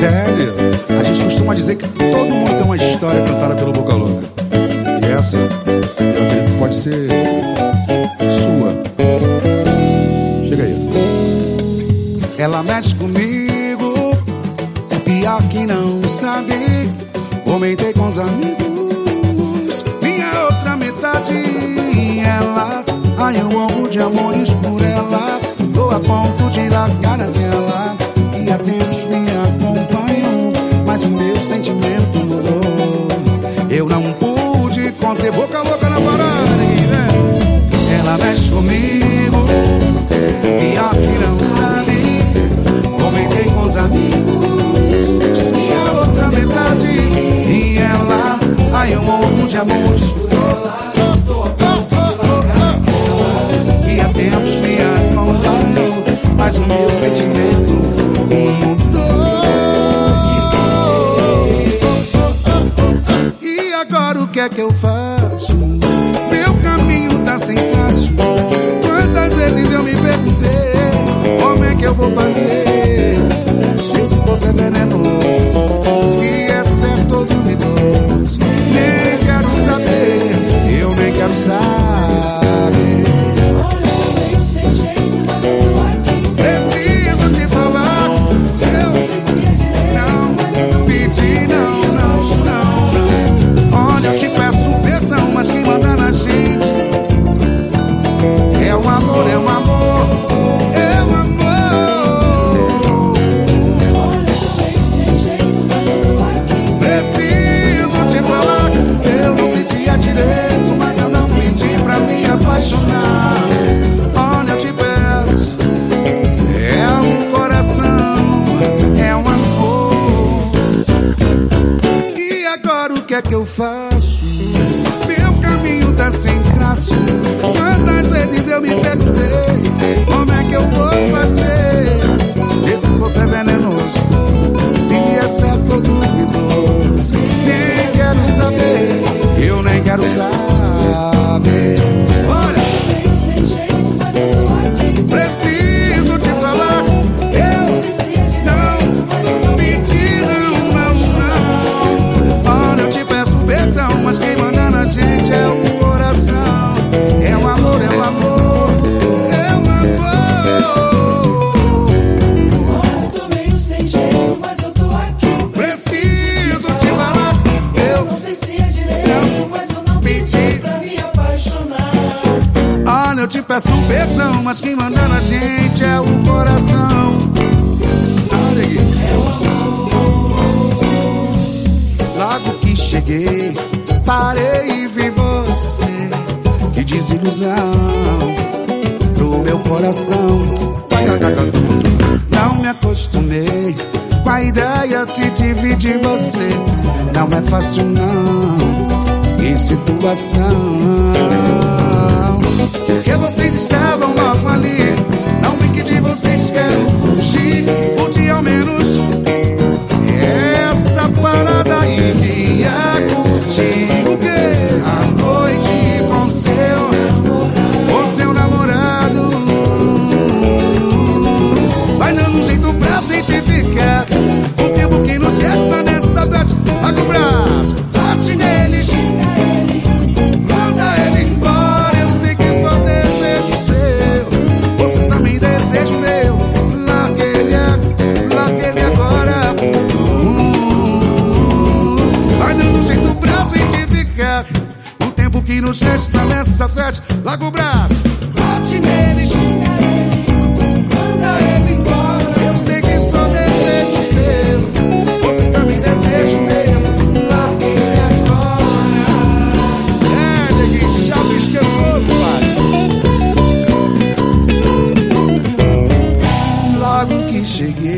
A gente costuma dizer que todo mundo tem uma história cantada pelo Boca Louca. E essa, eu acredito que pode ser sua. Chega aí. Ela mexe comigo, é pior que não sabe. Comentei com os amigos, minha outra metade. Ela, ai, eu amo de amores por ela. Tô a ponto de largar a dela e atentos me Eu não pude conter boca a boca na parada, né? Ela mexe comigo, pior que não sabe. Comentei com os amigos, minha outra metade. E ela, ai eu morro de amor, desculpa lá. Mas o meu sentimento que eu faço? que é que eu faço? Meu caminho tá sem traço. peço perdão, mas quem manda na gente é o coração. Olha aqui. Logo que cheguei, parei e vi você. Que desilusão pro meu coração. Não me acostumei com a ideia de dividir você. Não é fácil, não. Que situação. Que vocês estavam logo ali. no gesto tá nessa festa. Lago Brás, bate nele, chuta ele, manda ele embora. Eu sei que só desejo seu, você tá também deseja o meu. Largue ele agora. É, neguinho, chave esquentou, pai. Logo que cheguei.